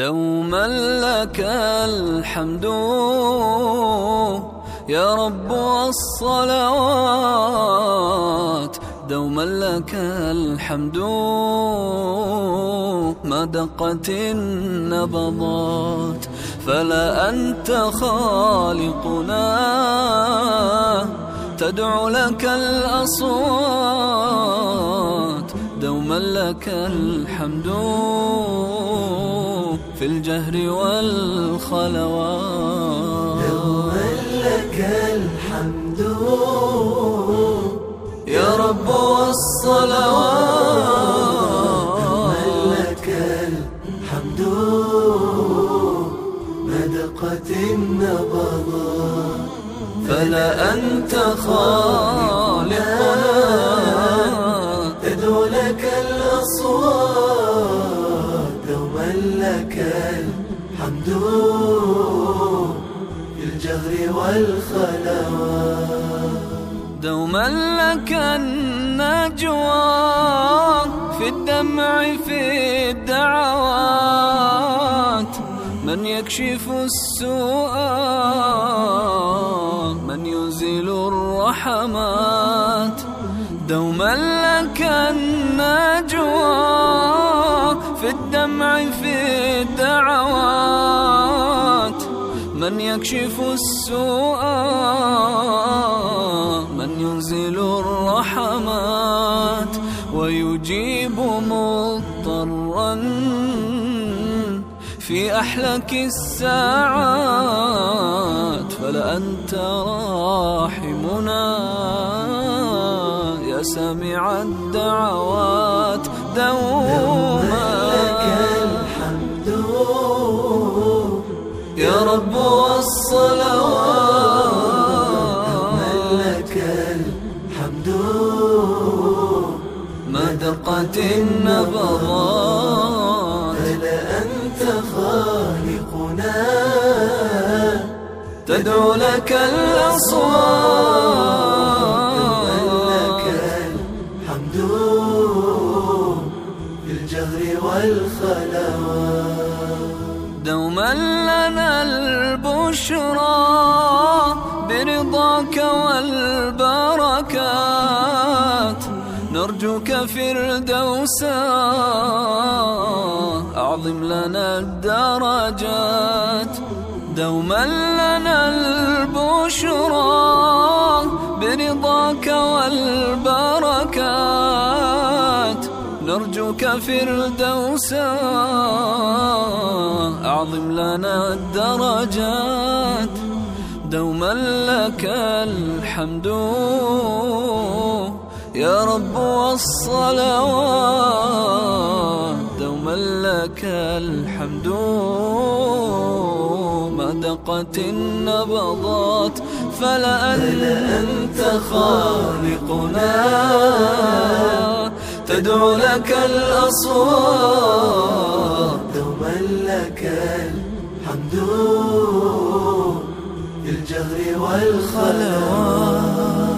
دوما لك الحمد. يا رب الصلوات. دوما لك الحمد ما دقت النبضات فلا أنت خالقنا تدعو لك الأصوات دوما لك الحمد في الجهر والخلوات دوما لك الحمد فلا أنت خالقنا. تدعو لك الأصوات دوما لك الحمد في الجهر والخلوات. دوما لك النجوى في الدمع في الدعوات. من يكشف السوء من يزيل الرحمات. دوما لك النجوى في الدمع في الدعوات. من يكشف السوء ينزل الرحمات ويجيب مضطرا في أحلك الساعات. فلا أنت راحمنا يا سامع الدعوات دوما. لك الحمد. يا رب الحمد. ما دقت النبضات فلا أنت خالقنا؟ تدعو لك الأصوات. لك الحمد. في الجهر والخلوات. دوما لنا البشرى. برضاك والبركات فردوسا أعظم لنا الدرجات. دوما لنا البشرى برضاك والبركات. نرجوك فردوسا أعظم لنا الدرجات. دوما لك الحمد. يا رب والصلوات دوما لك الحمد. ما دقت النبضات فلا أنت خالقنا. تدعو لك الأصوات دوما لك الحمد. في الجهر والخلوات.